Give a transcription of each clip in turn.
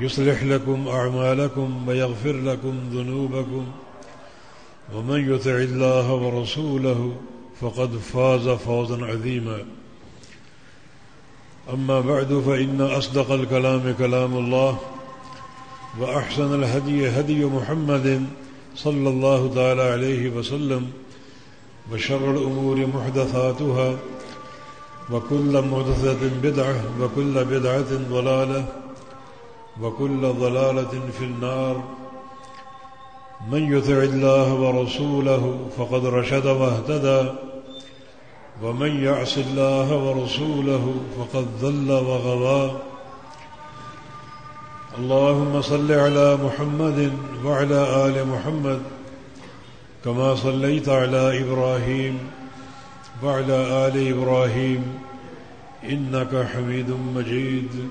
يصلح لكم أعمالكم ويغفر لكم ذنوبكم ومن يتع الله ورسوله فقد فاز فوزا عظيما أما بعد فإن أصدق الكلام كلام الله وأحسن الهدي هدي محمد صلى الله تعالى عليه وسلم وشر الأمور محدثاتها وكل محدثة بدعة وكل بدعة ضلالة وكل ضلالة في النار. من يطع الله ورسوله فقد رشد واهتدى. ومن يعص الله ورسوله فقد ذل وغوى اللهم صل على محمد وعلى آل محمد كما صليت على إبراهيم وعلى آل إبراهيم إنك حميد مجيد.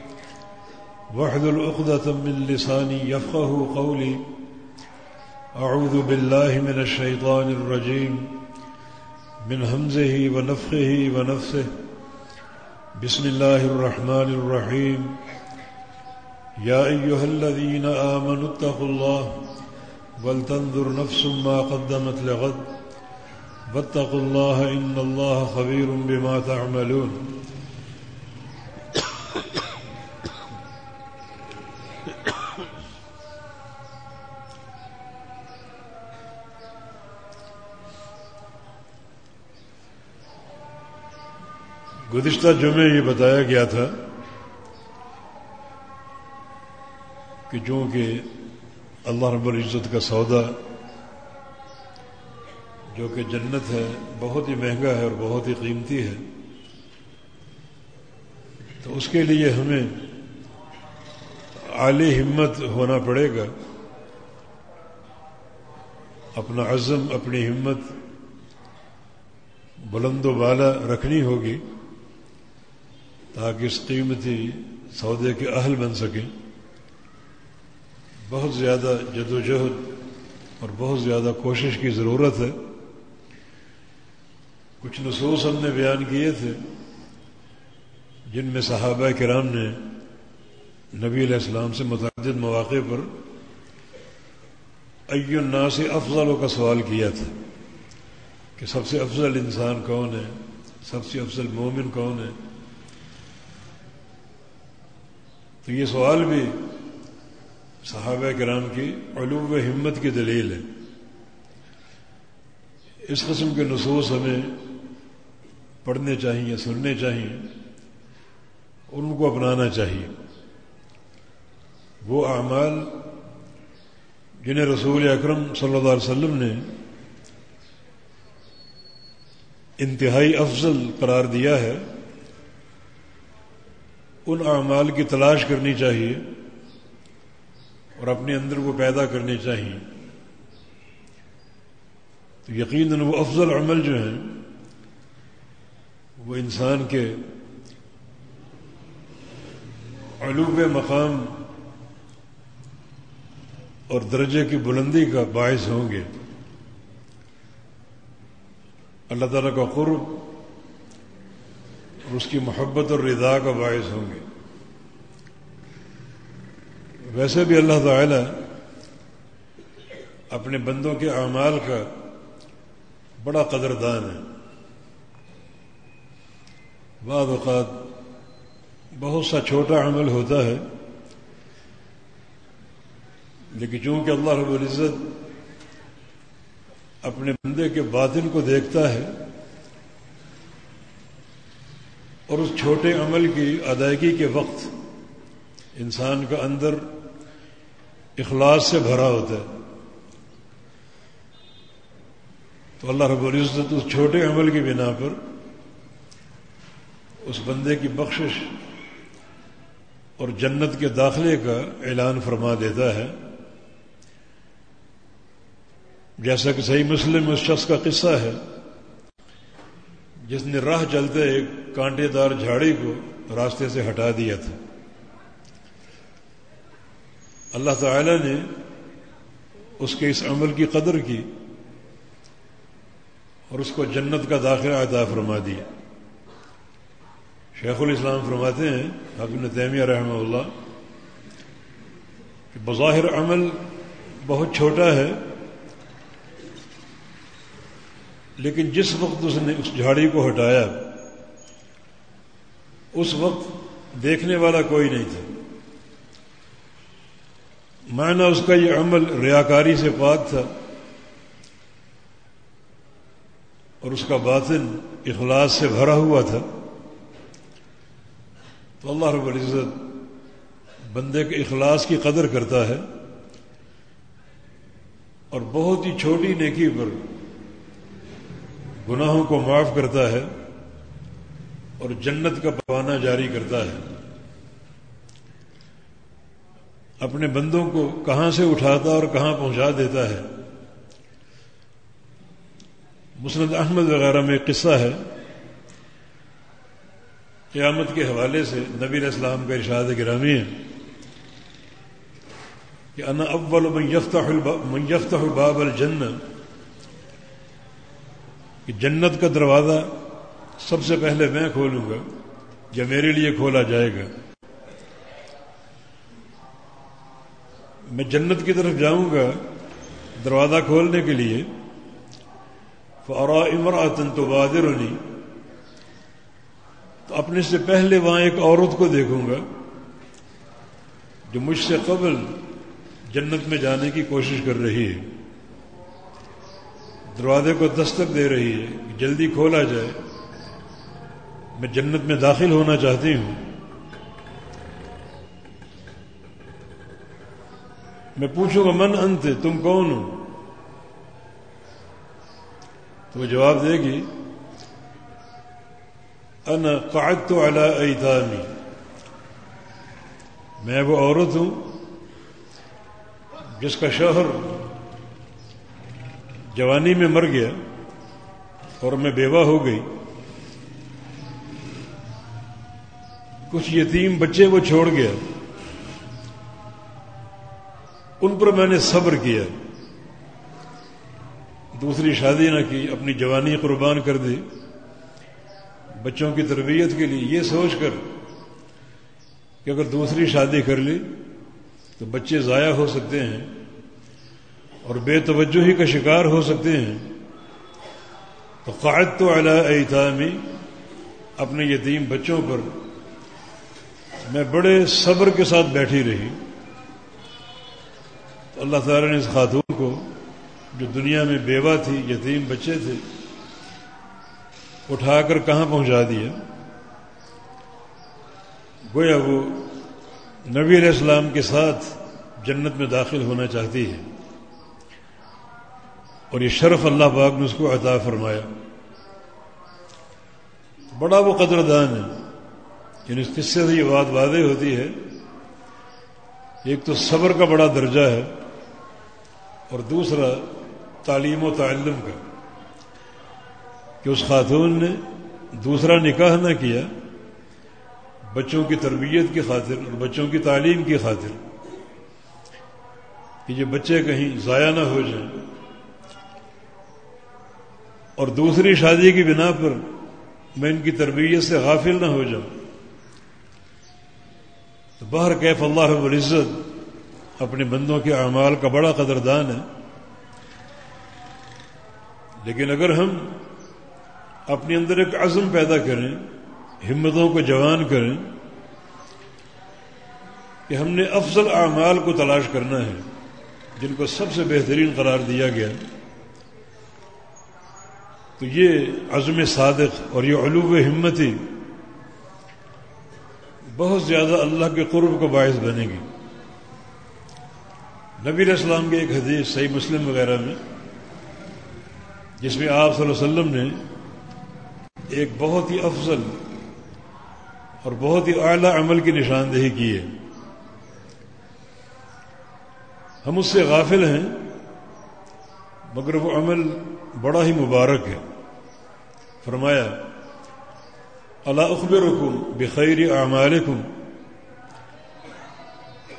واحذل عقدة من لساني يفقه قولي. أعوذ بالله من الشيطان الرجيم. من همزه ونفخه ونفسه. بسم الله الرحمن الرحيم. يا أيها الذين آمنوا اتقوا الله ولتنظر نفس ما قدمت لغد. واتقوا الله إن الله خبير بما تعملون. گزشتہ جمعے یہ بتایا گیا تھا کہ چونکہ اللہ رب العزت کا سودا جو کہ جنت ہے، بہت ہی مہنگا ہے اور بہت ہی قیمتی ہے، تو اس کے لیے ہمیں اعلی ہمت ہونا پڑے گا۔ اپنا عزم، اپنی ہمت بلند و بالا رکھنی ہوگی۔ تاکہ اس قیمتی سودے کے اہل بن سکیں۔ بہت زیادہ جد و جہد اور بہت زیادہ کوشش کی ضرورت ہے۔ کچھ نصوص ہم نے بیان کیے تھے، جن میں صحابہ کرام نے نبی علیہ السلام سے متعدد مواقع پر الناس افضلوں کا سوال کیا تھا کہ سب سے افضل انسان کون ہے؟ سب سے افضل مومن کون ہے؟ تو یہ سوال بھی صحابہ کرام کی علوم و ہمت کی دلیل ہے۔ اس قسم کے نصوص ہمیں پڑھنے چاہیے سننے چاہیے اور ان کو اپنانا چاہیے۔ وہ اعمال جنہیں رسول اکرم صلی اللہ علیہ وسلم نے انتہائی افضل قرار دیا ہے ان اعمال کی تلاش کرنی چاہیے اور اپنے اندر وہ پیدا کرنے چاہیے۔ تو یقیناً وہ افضل عمل جو ہیں، وہ انسان کے علوب مقام اور درجے کی بلندی کا باعث ہوں گے۔ اللہ تعالیٰ کا قرب اس کی محبت اور رضا کا باعث ہوں گے۔ ویسے بھی اللہ تعالی اپنے بندوں کے اعمال کا بڑا قدردان ہے۔ بعض اوقات بہت سا چھوٹا عمل ہوتا ہے، لیکن چونکہ اللہ رب العزت اپنے بندے کے باطن کو دیکھتا ہے اور اس چھوٹے عمل کی ادائیگی کے وقت انسان کا اندر اخلاص سے بھرا ہوتا ہے۔ تو اللہ رب العزت اس چھوٹے عمل کی بنا پر اس بندے کی بخشش اور جنت کے داخلے کا اعلان فرما دیتا ہے۔ جیسا کہ صحیح مسلم اس شخص کا قصہ ہے۔ جس نے راہ چلتے ایک کانٹے دار جھاڑی کو راستے سے ہٹا دیا تھا۔ اللہ تعالی نے اس کے اس عمل کی قدر کی اور اس کو جنت کا داخلہ عطا فرما دیا۔ شیخ الاسلام فرماتے ہیں ابن تیمیہ رحمہ اللہ، کہ بظاہر عمل بہت چھوٹا ہے لیکن جس وقت اس نے اس جھاڑی کو ہٹایا، اس وقت دیکھنے والا کوئی نہیں تھا۔ معنی اس کا یہ عمل ریاکاری سے پاک تھا اور اس کا باطن اخلاص سے بھرا ہوا تھا۔ تو اللہ رب العزت بندے کے اخلاص کی قدر کرتا ہے اور بہت ہی چھوٹی نیکی پر گناہوں کو معاف کرتا ہے اور جنت کا پوانا جاری کرتا ہے۔ اپنے بندوں کو کہاں سے اٹھاتا اور کہاں پہنچا دیتا ہے۔ مسند احمد وغیرہ میں ایک قصہ ہے۔ قیامت کے حوالے سے نبی اسلام کا ارشاد گرامی ہے کہ انا اول من یفتح باب الجنہ کہ جنت کا دروازہ سب سے پہلے میں کھولوں گا یا میرے لیے کھولا جائے گا۔ میں جنت کی طرف جاؤں گا دروازہ کھولنے کے لیے۔ فوراً امراطن تو بادر ہونی تو اپنے سے پہلے وہاں ایک عورت کو دیکھوں گا جو مجھ سے قبل جنت میں جانے کی کوشش کر رہی ہے۔ دروازے کو دستک دے رہی ہے کہ جلدی کھولا جائے۔ میں جنت میں داخل ہونا چاہتی ہوں۔ میں پوچھوں گا، من انت؟ تم کون ہو؟ تو وہ جواب دے گی ان قعدت تو ایتامی۔ میں وہ عورت ہوں جس کا شوہر جوانی میں مر گیا اور میں بیوہ ہو گئی۔ کچھ یتیم بچے وہ چھوڑ گیا۔ ان پر میں نے صبر کیا۔ دوسری شادی نہ کی، اپنی جوانی قربان کر دی۔ بچوں کی تربیت کے لیے یہ سوچ کر کہ اگر دوسری شادی کر لی تو بچے ضائع ہو سکتے ہیں۔ اور بے توجہی کا شکار ہو سکتے ہیں۔ تو قائد تو اعلی ایتامی، اپنے یتیم بچوں پر میں بڑے صبر کے ساتھ بیٹھی رہی۔ تو اللہ تعالی نے اس خاتون کو، جو دنیا میں بیوہ تھی، یتیم بچے تھے، اٹھا کر کہاں پہنچا دیا؟ گویا وہ نبی علیہ السلام کے ساتھ جنت میں داخل ہونا چاہتی ہے۔ اور یہ شرف اللہ پاک نے اس کو عطا فرمایا۔ بڑا وہ قدردان ہے یعنی اس قصے سے یہ بات واضح ہوتی ہے۔ ایک تو صبر کا بڑا درجہ ہے اور دوسرا تعلیم و تعلم کا۔ کہ اس خاتون نے دوسرا نکاح نہ کیا، بچوں کی تربیت کی خاطر اور بچوں کی تعلیم کی خاطر۔ کہ یہ بچے کہیں ضائع نہ ہو جائیں۔ اور دوسری شادی کی بنا پر میں ان کی تربیت سے غافل نہ ہو جاؤں۔ تو باہر کیف اللہ رب العزت اپنے بندوں کے اعمال کا بڑا قدردان ہے۔ لیکن اگر ہم اپنے اندر ایک عزم پیدا کریں، ہمتوں کو جوان کریں کہ ہم نے افضل اعمال کو تلاش کرنا ہے، جن کو سب سے بہترین قرار دیا گیا۔ تو یہ عزم صادق اور یہ علوب ہمتی بہت زیادہ اللہ کے قرب کو باعث بنے گی۔ نبی علیہ السلام کے ایک حدیث صحیح مسلم وغیرہ میں، جس میں آپ صلی اللہ علیہ وسلم نے ایک بہت ہی افضل اور بہت ہی اعلیٰ عمل کی نشاندہی کی ہے۔ ہم اس سے غافل ہیں، مگر وہ عمل بڑا ہی مبارک ہے۔ فرمایا اللہ اخبر حکم بخیر اعمالکم.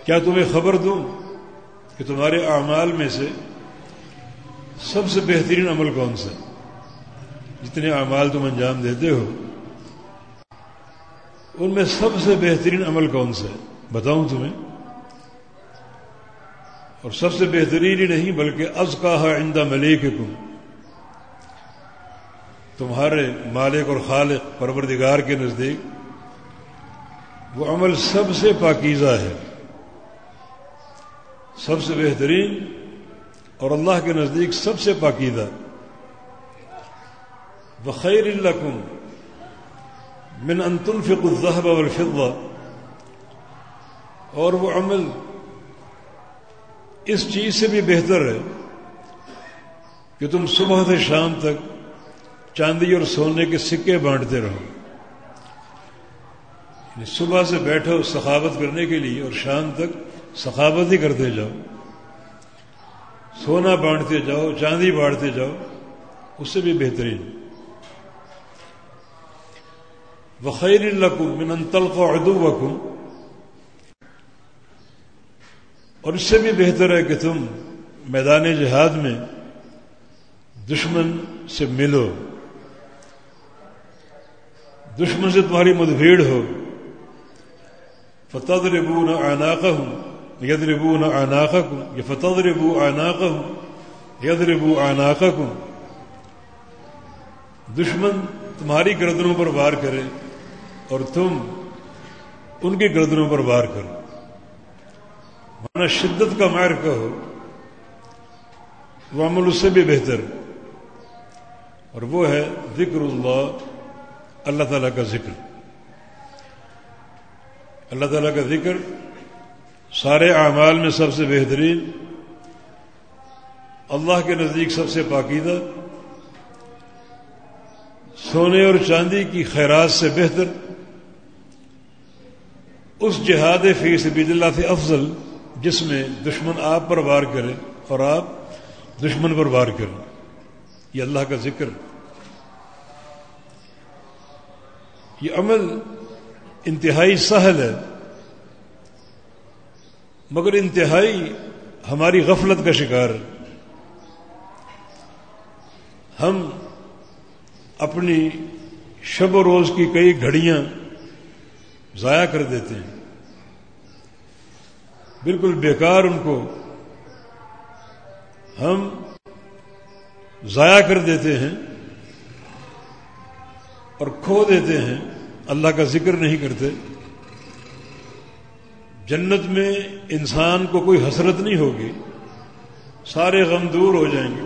کیا تمہیں خبر دوں کہ تمہارے اعمال میں سے سب سے بہترین عمل کون سا جتنے اعمال تم انجام دیتے ہو، ان میں سب سے بہترین عمل کون سا ہے؟ بتاؤں تمہیں، اور سب سے بہترین ہی نہیں بلکہ از کا ہے آئندہ ملیک تمہارے مالک اور خالق پروردگار کے نزدیک وہ عمل سب سے پاکیزہ ہے، سب سے بہترین اور اللہ کے نزدیک سب سے پاکیزہ۔ بخیر الکم من ان تنفق الذهب والفضة۔ اور وہ عمل اس چیز سے بھی بہتر ہے کہ تم صبح سے شام تک چاندی اور سونے کے سکے بانٹتے رہو۔ یعنی صبح سے بیٹھو سخاوت کرنے کے لیے اور شام تک سخاوت ہی کرتے جاؤ۔ سونا بانٹتے جاؤ، چاندی بانٹتے جاؤ، اس سے بھی بہترین۔ وخیر القم من تلق و ادو اور اس سے بھی بہتر ہے کہ تم میدان جہاد میں دشمن سے ملو۔ دشمن سے تمہاری مدبھیڑ ہو۔ فتح ربو نہ آناقہ ہوں ید ربو نہ آناقہ ہوں یہ فتح ربو آناقہ ہوں ید ربو آناقہ ہوں دشمن تمہاری گردنوں پر وار کرے اور تم ان کی گردنوں پر وار کرو۔ مانا شدت کا مار کہو۔ وہ عمل اس سے بھی بہتر۔ اور وہ ہے ذکر اللہ اللہ تعالیٰ کا ذکر۔ اللہ تعالیٰ کا ذکر سارے اعمال میں سب سے بہترین، اللہ کے نزدیک سب سے پاکیدہ سونے اور چاندی کی خیرات سے بہتر۔ اس جہاد فی سبیل اللہ سے افضل جس میں دشمن آپ پر وار کرے اور آپ دشمن پر وار کریں۔ یہ اللہ کا ذکر۔ یہ عمل انتہائی سہل ہے، مگر انتہائی ہماری غفلت کا شکار ہے۔ ہم اپنی شب و روز کی کئی گھڑیاں ضائع کر دیتے ہیں۔ بالکل بیکار ان کو ہم ضائع کر دیتے ہیں اور کھو دیتے ہیں۔ اللہ کا ذکر نہیں کرتے، جنت میں انسان کو کوئی حسرت نہیں ہوگی، سارے غم دور ہو جائیں گے۔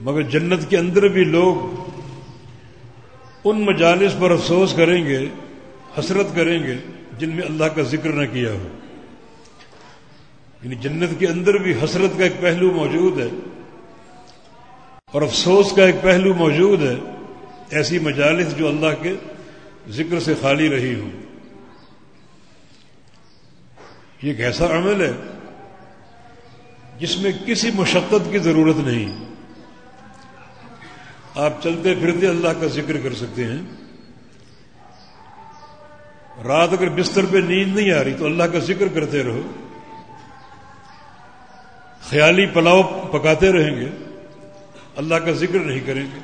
مگر جنت کے اندر بھی لوگ ان مجالس پر افسوس کریں گے، حسرت کریں گے جن میں اللہ کا ذکر نہ کیا ہو۔ یعنی جنت کے اندر بھی حسرت کا ایک پہلو موجود ہے اور افسوس کا ایک پہلو موجود ہے، ایسی مجالس جو اللہ کے ذکر سے خالی رہی ہوں۔ یہ ایک ایسا عمل ہے جس میں کسی مشقت کی ضرورت نہیں۔ آپ چلتے پھرتے اللہ کا ذکر کر سکتے ہیں۔ رات اگر بستر پہ نیند نہیں آ رہی تو اللہ کا ذکر کرتے رہو۔ خیالی پلاؤ پکاتے رہیں گے۔ اللہ کا ذکر نہیں کریں گے۔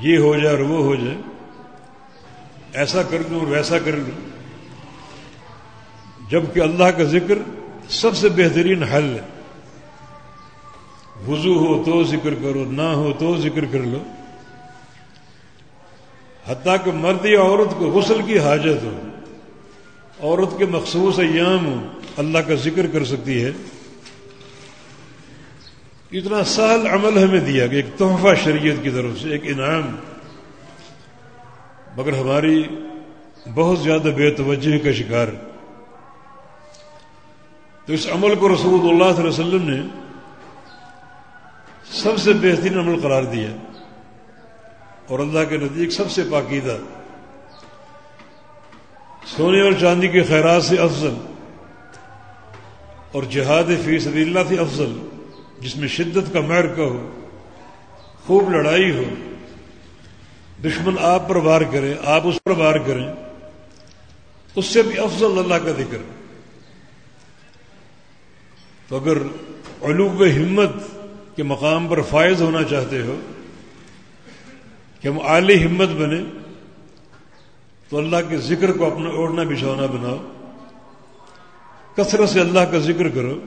یہ ہو جائے اور وہ ہو جائے۔ ایسا کر لوں اور ویسا کر لوں۔ جبکہ اللہ کا ذکر سب سے بہترین حل ہے۔ وضو ہو تو ذکر کرو، نہ ہو تو ذکر کر لو۔ حتیٰ کہ مرد یا عورت کو غسل کی حاجت ہو۔ عورت کے مخصوص ایام ہو اللہ کا ذکر کر سکتی ہے۔ اتنا سہل عمل ہمیں دیا کہ ایک تحفہ شریعت کی طرف سے، ایک انعام۔ مگر ہماری بہت زیادہ بے توجہ کا شکار۔ تو اس عمل کو رسول اللہ صلی اللہ علیہ وسلم نے سب سے بہترین عمل قرار دیا۔ اور اللہ کے نزدیک سب سے پاکیدہ سونے اور چاندی کے خیرات سے افضل۔ اور جہاد فی سبیل اللہ سے افضل۔ جس میں شدت کا کا ہو، خوب لڑائی ہو۔ دشمن آپ پر وار کرے آپ اس پر وار کریں، اس سے بھی افضل اللہ کا ذکر۔ تو اگر علوب ہمت کے مقام پر فائز ہونا چاہتے ہو، کہ ہم اعلی ہمت بنے تو اللہ کے ذکر کو اپنا اوڑھنا بچھونا بناؤ۔ کثرت سے اللہ کا ذکر کرو۔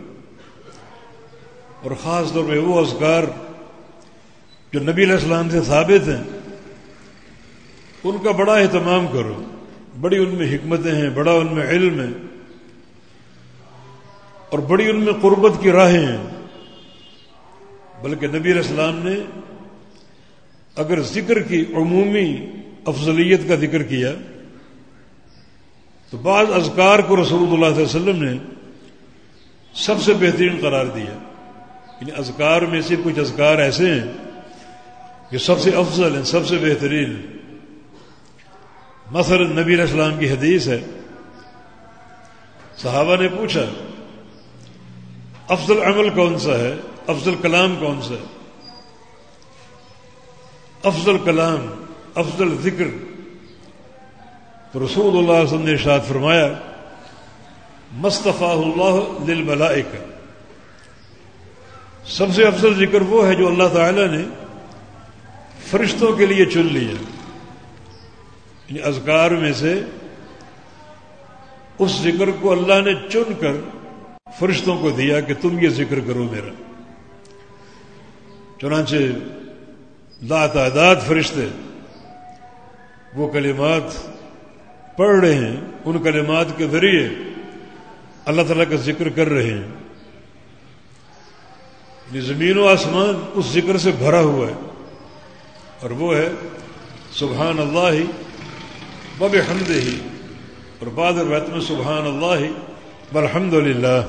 اور خاص طور پہ وہ اذکار جو نبی علیہ السلام سے ثابت ہیں ان کا بڑا اہتمام کرو۔ بڑی ان میں حکمتیں ہیں، بڑا ان میں علم ہے۔ اور بڑی ان میں قربت کی راہیں ہیں۔ بلکہ نبی علیہ السلام نے اگر ذکر کی عمومی افضلیت کا ذکر کیا، تو بعض اذکار کو رسول اللہ علیہ وسلم نے سب سے بہترین قرار دیا۔ یعنی اذکار میں سے کچھ اذکار ایسے ہیں کہ سب سے افضل ہیں، سب سے بہترین۔ مثلا نبی علیہ السلام کی حدیث ہے۔ صحابہ نے پوچھا، افضل عمل کون سا ہے؟ افضل کلام کون سا ہے؟ افضل کلام، افضل ذکر۔ تو رسول اللہ علیہ وسلم نے ارشاد فرمایا مصطفیٰ اللہ دل سب سے افضل ذکر وہ ہے جو اللہ تعالی نے فرشتوں کے لیے چن لیا۔ یعنی اذکار میں سے اس ذکر کو اللہ نے چن کر فرشتوں کو دیا کہ تم یہ ذکر کرو میرا۔ چنانچہ لا تعداد فرشتے وہ کلمات پڑھ رہے ہیں، ان کلمات کے ذریعے اللہ تعالیٰ کا ذکر کر رہے ہیں۔ یعنی زمین و آسمان اس ذکر سے بھرا ہوا ہے اور وہ ہے سبحان اللہ ہی بب حمد ہی اور بعد روایت میں سبحان اللہ برحمد للہ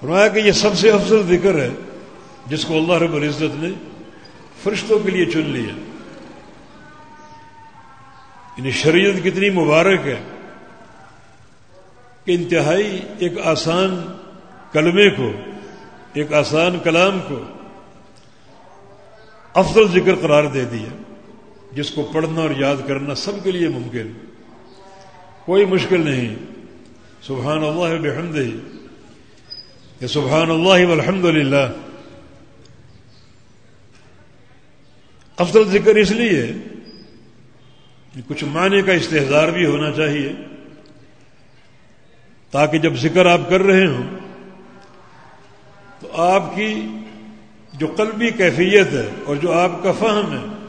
فرمایا کہ یہ سب سے افضل ذکر ہے جس کو اللہ رب العزت نے فرشتوں کے لیے چن لیا۔ یعنی شریعت کتنی مبارک ہے کہ انتہائی ایک آسان کلمے کو، ایک آسان کلام کو افضل ذکر قرار دے دیا۔ جس کو پڑھنا اور یاد کرنا سب کے لیے ممکن۔ کوئی مشکل نہیں۔ سبحان اللہ بحمد ہی سبحان اللہ الحمد للہ افضل ذکر اس لیے کچھ معنی کا استحصار بھی ہونا چاہیے۔ تاکہ جب ذکر آپ کر رہے ہوں، تو آپ کی جو قلبی کیفیت ہے اور جو آپ کا فہم ہے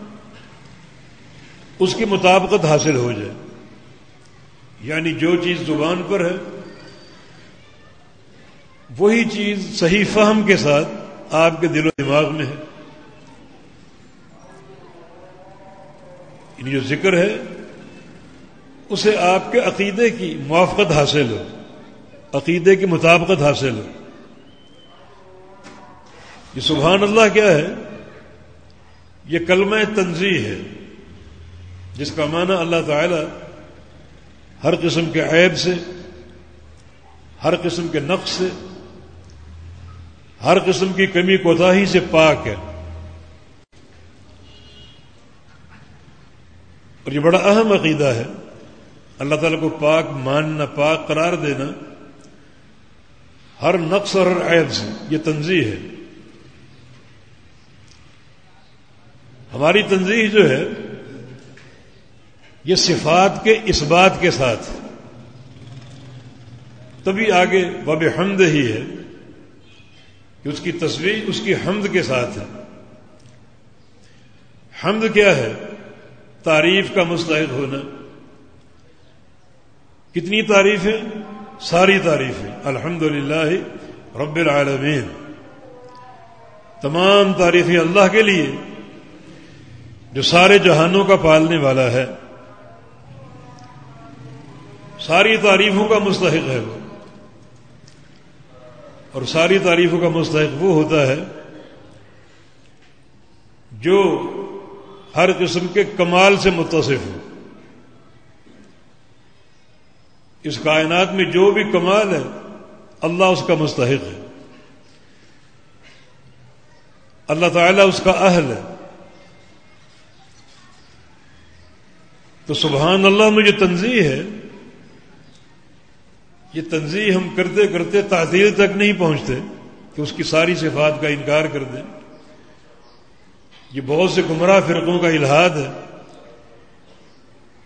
اس کی مطابقت حاصل ہو جائے۔ یعنی جو چیز زبان پر ہے، وہی چیز صحیح فہم کے ساتھ آپ کے دل و دماغ میں ہے۔ یعنی جو ذکر ہے، اسے آپ کے عقیدے کی موافقت حاصل ہو۔ عقیدے کی مطابقت حاصل ہو۔ یہ سبحان اللہ کیا ہے؟ یہ کلمہ تنظیح ہے۔ جس کا معنی اللہ تعالی ہر قسم کے عیب سے، ہر قسم کے نقص سے، ہر قسم کی کمی کوتاہی سے پاک ہے۔ اور یہ بڑا اہم عقیدہ ہے۔ اللہ تعالیٰ کو پاک ماننا، پاک قرار دینا ہر نقص اور ہر عیب سے، یہ تنظیم ہے۔ ہماری تنظیم جو ہے یہ صفات کے اس بات کے ساتھ۔ تبھی آگے باب حمد ہی ہے کہ اس کی تصویر اس کی حمد کے ساتھ ہے۔ حمد کیا ہے؟ تعریف کا مستحق ہونا۔ کتنی تعریف ہے ساری تعریف ہے الحمد للہ رب العالمین۔ تمام تعریفیں اللہ کے لیے جو سارے جہانوں کا پالنے والا ہے۔ ساری تعریفوں کا مستحق ہے وہ۔ اور ساری تعریفوں کا مستحق وہ ہوتا ہے جو ہر قسم کے کمال سے متصف ہو۔ اس کائنات میں جو بھی کمال ہے، اللہ اس کا مستحق ہے۔ اللہ تعالیٰ اس کا اہل ہے۔ تو سبحان اللہ میں جو تنظیم ہے یہ تنظیم ہم کرتے کرتے تعطیل تک نہیں پہنچتے کہ اس کی ساری صفات کا انکار کر دیں۔ یہ بہت سے گمراہ فرقوں کا الحاد ہے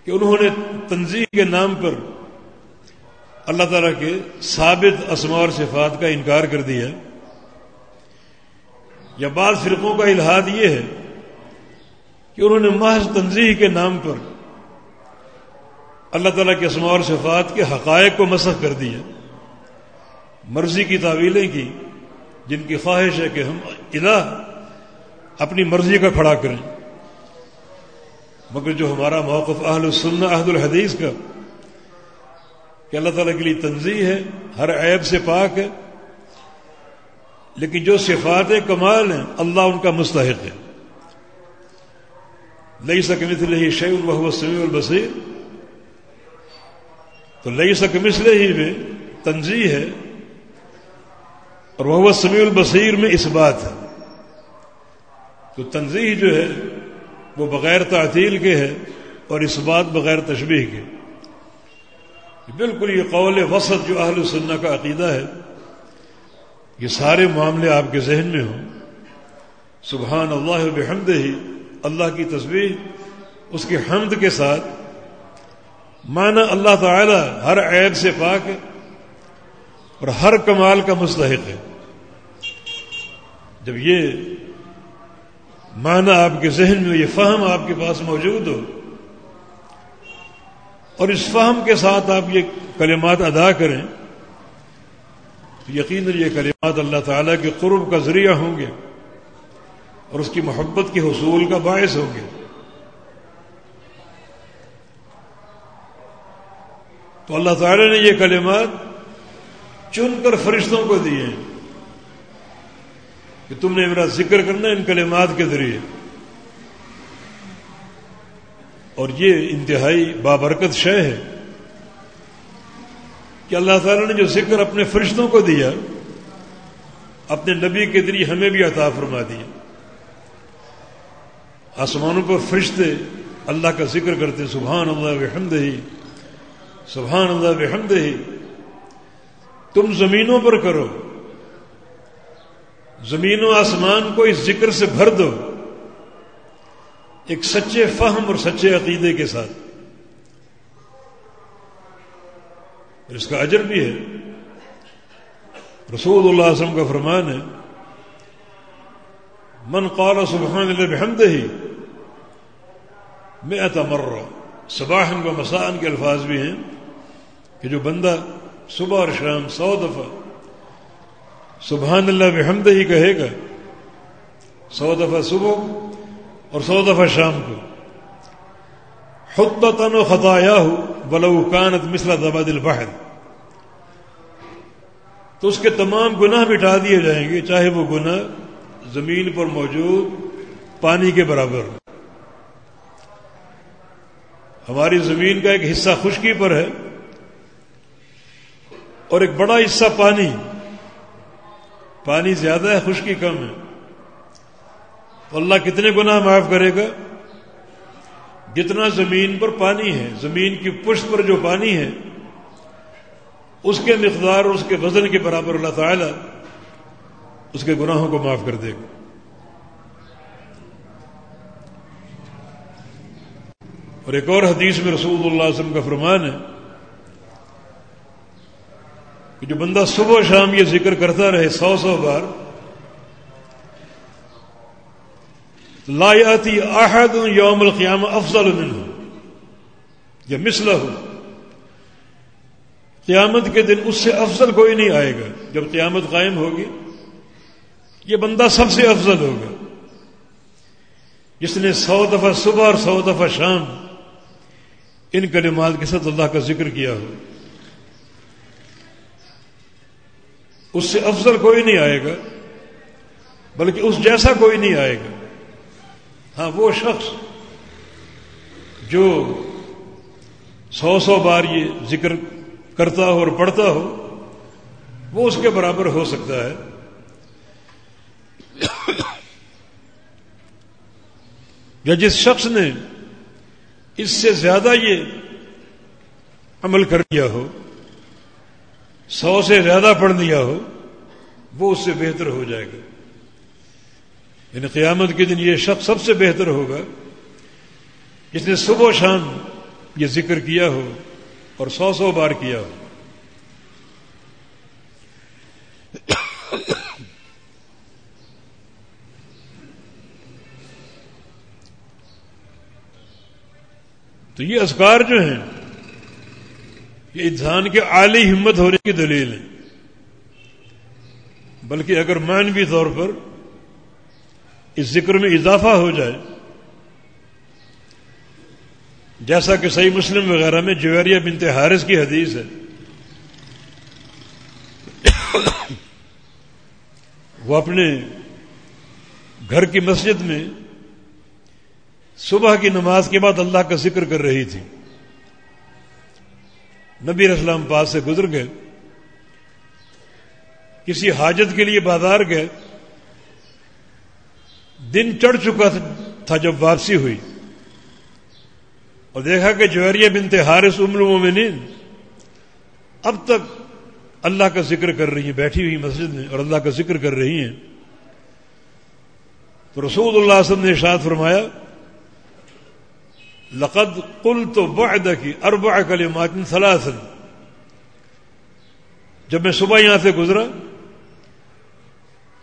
کہ انہوں نے تنظیم کے نام پر اللہ تعالیٰ کے ثابت اسما اور صفات کا انکار کر دیا۔ یا بعض فرقوں کا الحاد یہ ہے کہ انہوں نے محض تنظیم کے نام پر اللہ تعالیٰ کے اسماء اور صفات کے حقائق کو مسخ کر دیا مرضی کی تعویلیں کی، جن کی خواہش ہے کہ ہم الہ اپنی مرضی کا کھڑا کریں۔ مگر جو ہمارا موقف اہل السنہ احد الحدیث کا، کہ اللہ تعالیٰ کے لیے تنظیم ہے، ہر عیب سے پاک ہے، لیکن جو صفات کمال ہیں، اللہ ان کا مستحق ہے۔ لئی سکے مثل ہی شعی البح سمیع البصیر تو لئی سک مسلے ہی میں تنظیم ہے اور وہ سمیع البصیر میں اس بات ہے۔ تو تنظیم جو ہے وہ بغیر تعطیل کے ہے اور اس بات بغیر تشبیح کے۔ بالکل یہ قول وسط جو اہل سننا کا عقیدہ ہے، یہ سارے معاملے آپ کے ذہن میں ہوں۔ سبحان اللہ بحمد ہی اللہ کی تصویر اس کے حمد کے ساتھ مانا اللہ تعالی ہر عیب سے پاک ہے اور ہر کمال کا مستحق ہے۔ جب یہ مانا آپ کے ذہن میں، یہ فہم آپ کے پاس موجود ہو اور اس فہم کے ساتھ آپ یہ کلمات ادا کریں، تو یقیناً یہ کلمات اللہ تعالیٰ کے قرب کا ذریعہ ہوں گے اور اس کی محبت کے حصول کا باعث ہوں گے۔ تو اللہ تعالی نے یہ کلمات چن کر فرشتوں کو دیے ہیں کہ تم نے میرا ذکر کرنا ان کلمات کے ذریعے۔ اور یہ انتہائی بابرکت شے ہے کہ اللہ تعالی نے جو ذکر اپنے فرشتوں کو دیا، اپنے نبی کے ذریعے ہمیں بھی عطا فرما دیا۔ آسمانوں پر فرشتے اللہ کا ذکر کرتے سبحان اللہ وحمد ہی سبحان اللہ بحمد ہی۔ تم زمینوں پر کرو۔ زمین و آسمان کو اس ذکر سے بھر دو۔ ایک سچے فہم اور سچے عقیدے کے ساتھ۔ اور اس کا اجر بھی ہے۔ رسول اللہ وسلم کا فرمان ہے، من قال سبحان اللہ بحمد ہی میں اتمر صباحن و مسان کے الفاظ بھی ہیں۔ کہ جو بندہ صبح اور شام سو دفعہ سبحان اللہ بحمد ہی کہے گا، سو دفعہ صبح اور سو دفعہ شام کو۔ خود تن و خطایا ہو بلو کانت مسلا دبا دل تو اس کے تمام گناہ مٹا دیے جائیں گے، چاہے وہ گناہ زمین پر موجود پانی کے برابر ہماری زمین کا ایک حصہ خشکی پر ہے۔ اور ایک بڑا حصہ پانی۔ پانی زیادہ ہے، خشکی کم ہے۔ تو اللہ کتنے گناہ معاف کرے گا؟ جتنا زمین پر پانی ہے، زمین کی پشت پر جو پانی ہے، اس کے مقدار اور اس کے وزن کے برابر اللہ تعالی اس کے گناہوں کو معاف کر دے گا۔ اور ایک اور حدیث میں رسول اللہ علیہ وسلم کا فرمان ہے کہ جو بندہ صبح و شام یہ ذکر کرتا رہے سو سو بار، لا یاتی احد یوم القیام افضل منہ، یا مسلح ہو قیامت کے دن اس سے افضل کوئی نہیں آئے گا۔ جب قیامت قائم ہوگی، یہ بندہ سب سے افضل ہوگا۔ جس نے سو دفعہ صبح اور سو دفعہ شام ان کلمات کے ساتھ اللہ کا ذکر کیا ہو۔ اس سے افضل کوئی نہیں آئے گا، بلکہ اس جیسا کوئی نہیں آئے گا۔ ہاں وہ شخص جو سو سو بار یہ ذکر کرتا ہو اور پڑھتا ہو، وہ اس کے برابر ہو سکتا ہے۔ یا جس شخص نے اس سے زیادہ یہ عمل کر دیا ہو سو سے زیادہ پڑھ لیا ہو، وہ اس سے بہتر ہو جائے گا۔ یعنی قیامت کے دن یہ شخص سب سے بہتر ہوگا۔ جس نے صبح و شام یہ ذکر کیا ہو اور سو سو بار کیا ہو۔ تو یہ اذکار جو ہیں یہ انسان کے عالی ہمت ہونے کی دلیل ہے۔ بلکہ اگر مانوی طور پر اس ذکر میں اضافہ ہو جائے، جیسا کہ صحیح مسلم وغیرہ میں جویریہ بنت حارث کی حدیث ہے۔ وہ اپنے گھر کی مسجد میں صبح کی نماز کے بعد اللہ کا ذکر کر رہی تھی۔ نبی اسلام پاس سے گزر گئے، کسی حاجت کے لیے بازار گئے، دن چڑھ چکا تھا جب واپسی ہوئی، اور دیکھا کہ جوہریہ بنت حارث ام المومنین اب تک اللہ کا ذکر کر رہی ہیں، بیٹھی ہوئی مسجد میں اور اللہ کا ذکر کر رہی ہیں۔ تو رسول اللہ وسلم نے ارشاد فرمایا لقد کل تو بعد کی اربع کلمات جب میں صبح یہاں سے گزرا،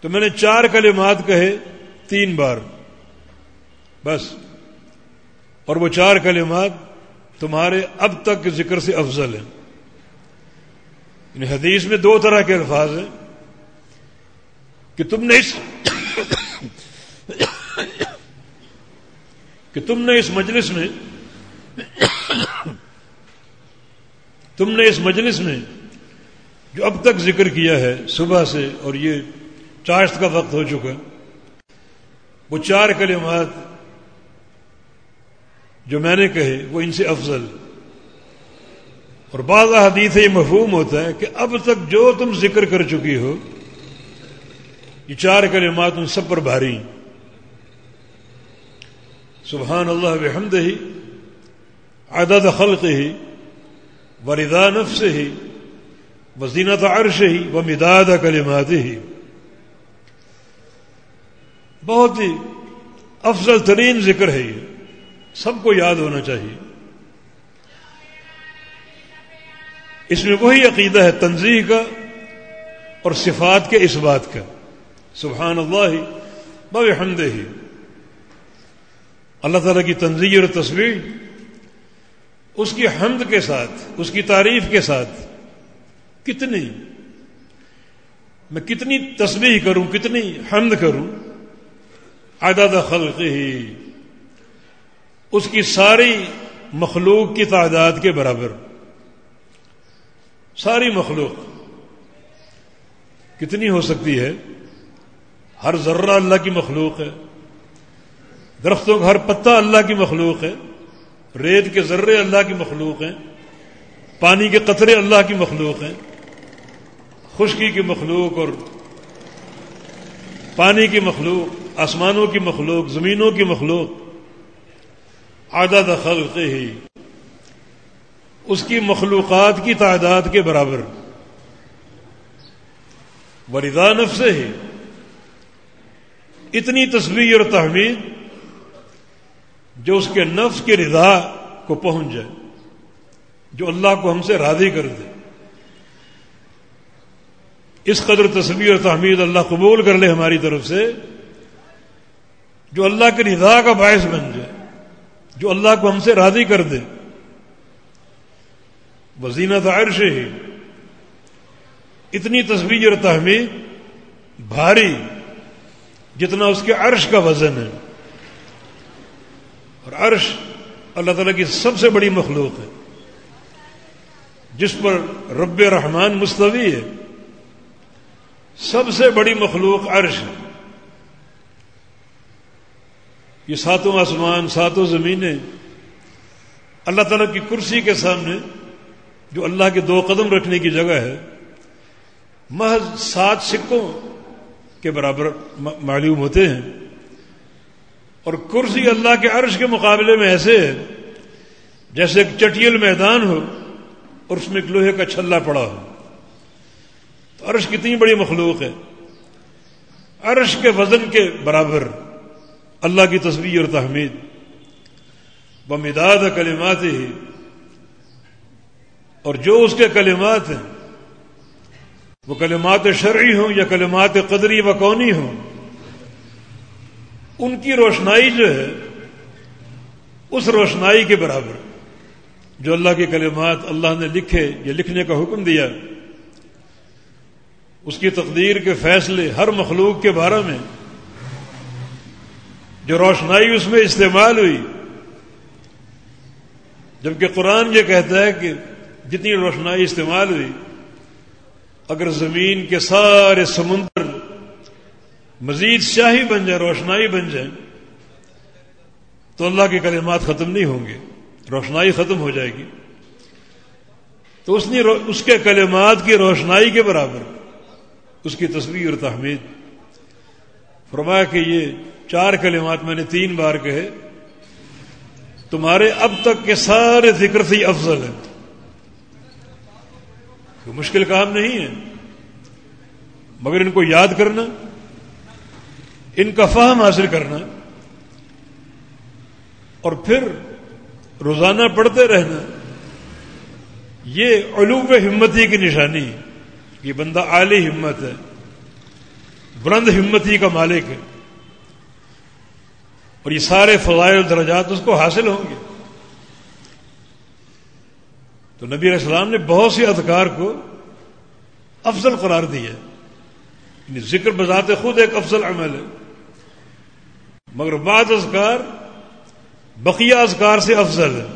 تو میں نے چار کلمات کہے تین بار، بس۔ اور وہ چار کلمات تمہارے اب تک کے ذکر سے افضل ہیں۔ یعنی حدیث میں دو طرح کے الفاظ ہیں کہ تم نے اس کہ تم نے اس مجلس میں تم نے اس مجلس میں جو اب تک ذکر کیا ہے صبح سے اور یہ چاشت کا وقت ہو چکا وہ چار کلمات جو میں نے کہے، وہ ان سے افضل۔ اور بعض حدیث یہ مفہوم ہوتا ہے کہ اب تک جو تم ذکر کر چکی ہو، یہ چار کلمات ان سب پر بھاری سبحان اللہ بحمد ہی عدد خلق ہی وردا نفس ہی وزینت عرش ہی و مداد کلمات ہی بہت ہی افضل ترین ذکر ہے یہ۔ سب کو یاد ہونا چاہیے۔ اس میں وہی عقیدہ ہے تنظیح کا اور صفات کے اس بات کا۔ سبحان اللہ بب حمد ہی اللہ تعالیٰ کی تنظیح اور تصویر اس کی حمد کے ساتھ، اس کی تعریف کے ساتھ کتنی، میں کتنی تصویر کروں، کتنی حمد کروں؟ عدد خلق ہی اس کی ساری مخلوق کی تعداد کے برابر۔ ساری مخلوق کتنی ہو سکتی ہے؟ ہر ذرہ اللہ کی مخلوق ہے۔ درختوں کا ہر پتا اللہ کی مخلوق ہے، ریت کے ذرے اللہ کی مخلوق ہیں، پانی کے قطرے اللہ کی مخلوق ہیں، خشکی کی مخلوق اور پانی کی مخلوق، آسمانوں کی مخلوق، زمینوں کی مخلوق، عدد خلق ہی۔ اس کی مخلوقات کی تعداد کے برابر۔ وردا نف سے ہی اتنی تصویر اور تحمید جو اس کے نفس کے رضا کو پہنچ جائے، جو اللہ کو ہم سے راضی کر دے۔ اس قدر تصویر اور تحمید اللہ قبول کر لے ہماری طرف سے، جو اللہ کے رضا کا باعث بن جائے، جو اللہ کو ہم سے راضی کر دے۔ وزینت عرش ہی اتنی تصویر اور تحمید بھاری، جتنا اس کے عرش کا وزن ہے۔ اور عرش اللہ تعالیٰ کی سب سے بڑی مخلوق ہے۔ جس پر رب رحمان مستوی ہے۔ سب سے بڑی مخلوق عرش ہے۔ یہ ساتوں آسمان، ساتوں زمینیں اللہ تعالیٰ کی کرسی کے سامنے جو اللہ کے دو قدم رکھنے کی جگہ ہے، محض سات سکوں کے برابر معلوم ہوتے ہیں۔ اور کرسی اللہ کے عرش کے مقابلے میں ایسے ہے، جیسے ایک چٹیل میدان ہو اور اس میں ایک لوہے کا چھلا پڑا ہو۔ تو عرش کتنی بڑی مخلوق ہے۔ عرش کے وزن کے برابر اللہ کی تصویر اور تحمید۔ بمداد کلمات ہی اور جو اس کے کلمات ہیں، وہ کلمات شرعی ہوں یا کلمات قدری و کونی ہوں ان کی روشنائی جو ہے، اس روشنائی کے برابر، جو اللہ کے کلمات اللہ نے لکھے یا لکھنے کا حکم دیا، اس کی تقدیر کے فیصلے ہر مخلوق کے بارے میں، جو روشنائی اس میں استعمال ہوئی، جبکہ قرآن یہ کہتا ہے کہ جتنی روشنائی استعمال ہوئی، اگر زمین کے سارے سمندر مزید شاہی بن جائے، روشنائی بن جائے، تو اللہ کے کلمات ختم نہیں ہوں گے، روشنائی ختم ہو جائے گی۔ تو اس نے اس کے کلمات کی روشنائی کے برابر اس کی تصویر اور تحمید۔ فرمایا کہ یہ چار کلمات میں نے تین بار کہے، تمہارے اب تک کے سارے ذکر سے افضل ہے مشکل کام نہیں ہے، مگر ان کو یاد کرنا ان کا فہم حاصل کرنا اور پھر روزانہ پڑھتے رہنا، یہ علوب ہمتی کی نشانی یہ بندہ اعلی ہمت ہے، بلند ہمتی کا مالک ہے۔ اور یہ سارے فضائل درجات اس کو حاصل ہوں گے۔ تو نبی علیہ السلام نے بہت سے اذکار کو افضل قرار دیا یعنی ذکر بذات خود ایک افضل عمل ہے۔ مگر بعض اذکار بقیہ اذکار سے افضل ہے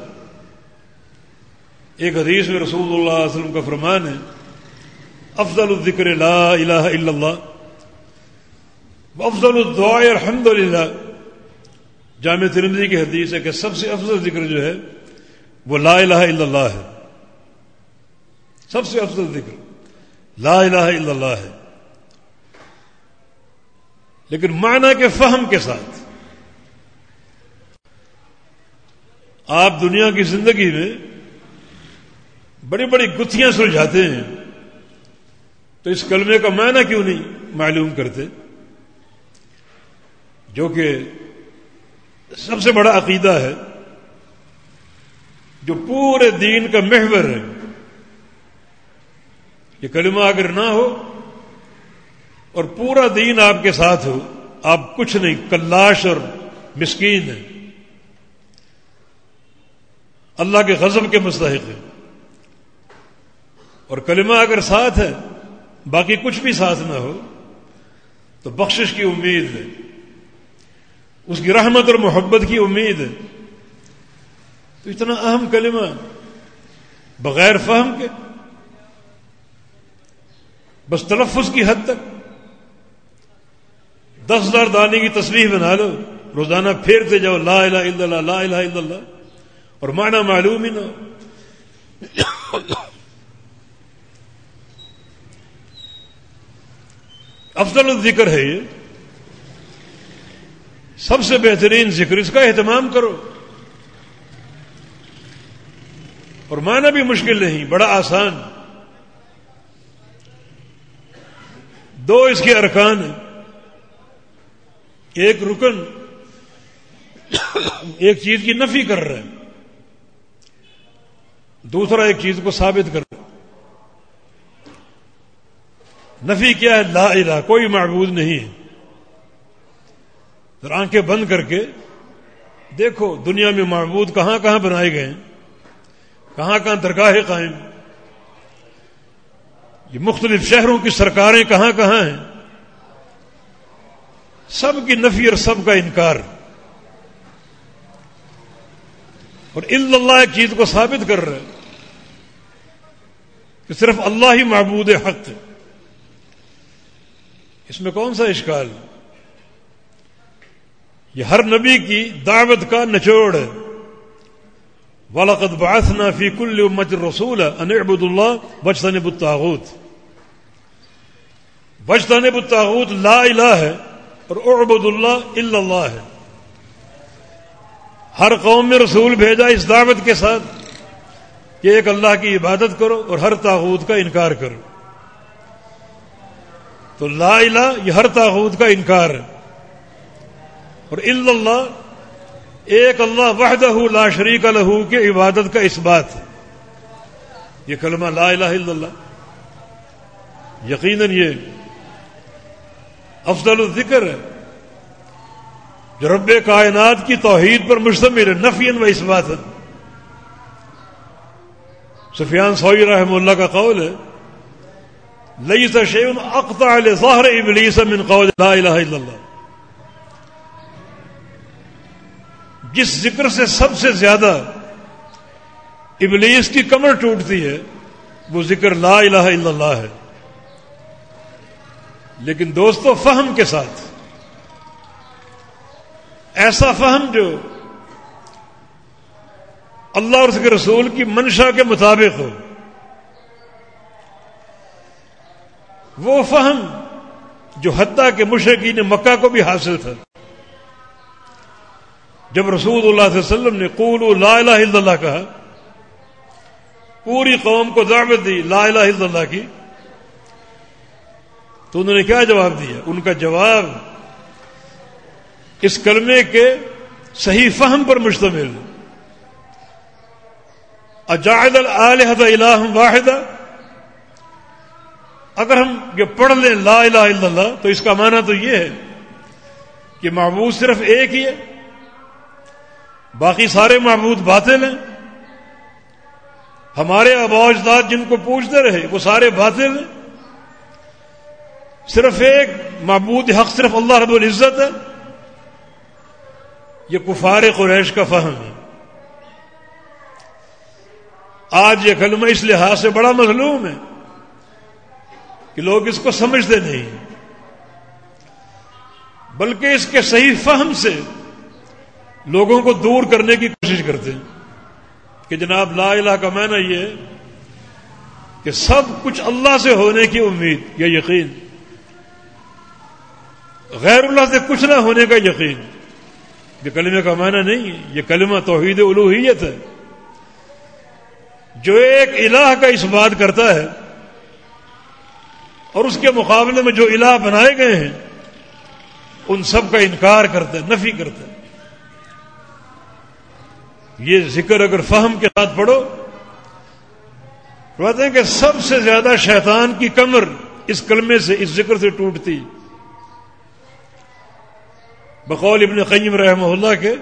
ایک حدیث میں رسول اللہ علیہ وسلم کا فرمان ہے، افضل الذکر لا الہ الا اللہ افضل الدعاء الحمد للہ جامع ترمزی کی حدیث ہے کہ سب سے افضل ذکر جو ہے وہ لا الہ الا اللہ ہے۔ سب سے افضل ذکر لا الہ الا اللہ ہے۔ لیکن معنی کے فہم کے ساتھ آپ دنیا کی زندگی میں بڑی بڑی گتھیاں سلجھاتے ہیں تو اس کلمے کا معنی کیوں نہیں معلوم کرتے؟ جو کہ سب سے بڑا عقیدہ ہے، جو پورے دین کا محور ہے۔ یہ کلمہ اگر نہ ہو اور پورا دین آپ کے ساتھ ہو، آپ کچھ نہیں، کلاش اور مسکین ہیں۔ اللہ کے غضب کے مستحق ہیں۔ اور کلمہ اگر ساتھ ہے، باقی کچھ بھی ساتھ نہ ہو، تو بخشش کی امید ہے۔ اس کی رحمت اور محبت کی امید ہے۔ تو اتنا اہم کلمہ بغیر فہم کے، بس تلفظ کی حد تک، دس ہزار دانے کی تصویر بنا لو، روزانہ پھیرتے جاؤ، لا الہ الا اللہ، لا الہ الا اللہ۔ اور معنی معلوم ہی نہ افضل الذکر ہے یہ۔ سب سے بہترین ذکر اس کا اہتمام کرو۔ اور معنی بھی مشکل نہیں، بڑا آسان۔ دو اس کے ارکان ہیں۔ ایک رکن، ایک چیز کی نفی کر رہے ہیں۔ دوسرا ایک چیز کو ثابت کر نفی کیا ہے؟ لا الہ، کوئی معبود نہیں۔ ہے آنکھیں بند کر کے دیکھو دنیا میں معبود کہاں کہاں بنائے گئے ہیں، کہاں کہاں درگاہیں قائم۔ یہ مختلف شہروں کی سرکاریں کہاں کہاں ہیں۔ سب کی نفی اور سب کا انکار۔ اور اللہ ایک چیز کو ثابت کر رہے ہیں۔ کہ صرف اللہ ہی معبود حق ہے۔ اس میں کون سا اشکال؟ یہ ہر نبی کی دعوت کا نچوڑ ہے۔ والد باسنا فی کل امت رسول ان ابود اللہ بچتان بتاغت بچتان بتاغت لا الہ ہے اور اعبد اللہ اللہ ہے۔ ہر قوم میں رسول بھیجا اس دعوت کے ساتھ۔ کہ ایک اللہ کی عبادت کرو اور ہر تاغوت کا انکار کرو۔ تو لا الہ یہ ہر تاغوت کا انکار ہے۔ اور اللہ ایک اللہ وحدہ لا شریک لہو کے عبادت کا اس بات ہے۔ یہ کلمہ لا الہ الا اللہ۔ یقیناً یہ افضل الذکر ہے۔ جو رب کائنات کی توحید پر مشتمل ہے نفین و اس بات ہے۔ سفیان سوئی رحم اللہ کا قول ہے لئی شیون اقتا ظاہر ابلیس من قول لا الہ الا اللہ۔ جس ذکر سے سب سے زیادہ ابلیس کی کمر ٹوٹتی ہے، وہ ذکر لا الہ الا اللہ ہے۔ لیکن دوستو، فہم کے ساتھ، ایسا فہم جو اللہ اور اس کے رسول کی منشا کے مطابق ہو۔ وہ فہم جو حتیٰ کے مشرقین مکہ کو بھی حاصل تھا۔ جب رسول اللہ علیہ وسلم نے قول لا الہ الا اللہ کہا، پوری قوم کو دعوت دی لا الہ الا اللہ کی، تو انہوں نے کیا جواب دیا؟ ان کا جواب اس کلمے کے صحیح فہم پر مشتمل۔ اجاہد الحد الہ واحد اگر ہم یہ پڑھ لیں لا الہ الا اللہ، تو اس کا معنی تو یہ ہے کہ معبود صرف ایک ہی ہے، باقی سارے معبود باطل ہیں۔ ہمارے آبا اجداد جن کو پوچھتے رہے، وہ سارے باطل ہیں۔ صرف ایک معبود حق صرف اللہ رب العزت ہے۔ یہ کفار قریش کا فہم ہے۔ آج یہ کلمہ اس لحاظ سے بڑا مظلوم ہے کہ لوگ اس کو سمجھتے نہیں بلکہ اس کے صحیح فہم سے لوگوں کو دور کرنے کی کوشش کرتے ہیں۔ کہ جناب لا الہ کا معنی یہ کہ سب کچھ اللہ سے ہونے کی امید یا یقین۔ غیر اللہ سے کچھ نہ ہونے کا یقین۔ یہ کلمے کا معنی نہیں ہے، یہ کلمہ توحید الوحیت ہے۔ جو ایک الہ کا اس بات کرتا ہے اور اس کے مقابلے میں جو الہ بنائے گئے ہیں، ان سب کا انکار کرتا ہے، نفی کرتا ہے۔ یہ ذکر اگر فہم کے ساتھ پڑھو کہتے ہیں کہ سب سے زیادہ شیطان کی کمر اس کلمے سے، اس ذکر سے ٹوٹتی۔ بقول ابن قیم رحمہ اللہ کے،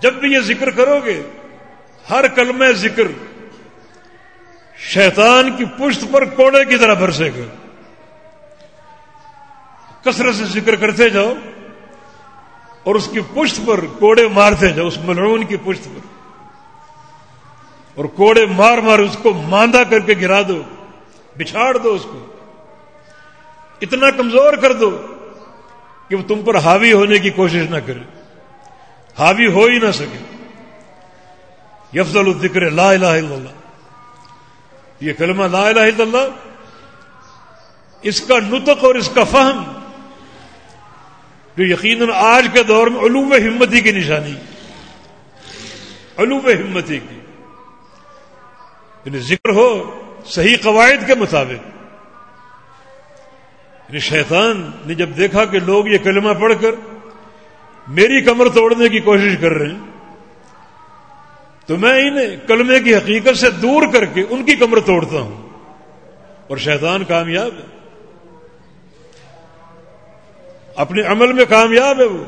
جب بھی یہ ذکر کرو گے ہر کلمہ ذکر شیطان کی پشت پر کوڑے کی طرح برسے گا۔ کثرت سے ذکر کرتے جاؤ اور اس کی پشت پر کوڑے مارتے جاؤ، اس ملعون کی پشت پر۔ اور کوڑے مار مار اس کو ماندہ کر کے گرا دو، بچھاڑ دو اس کو۔ اتنا کمزور کر دو کہ وہ تم پر حاوی ہونے کی کوشش نہ کرے۔ حاوی ہو ہی نہ سکے۔ یفضل الذکر لا الہ الا اللہ یہ کلمہ لا الہ الا اللہ اس کا نطق اور اس کا فہم جو یقیناً آج کے دور میں علوم ہمتی کی نشانی علوم ہمتی کی۔ یعنی ذکر ہو صحیح قواعد کے مطابق۔ یعنی شیطان نے جب دیکھا کہ لوگ یہ کلمہ پڑھ کر میری کمر توڑنے کی کوشش کر رہے ہیں تو میں انہیں کلمے کی حقیقت سے دور کر کے ان کی کمر توڑتا ہوں۔ اور شیطان کامیاب ہے۔ اپنے عمل میں کامیاب ہے وہ۔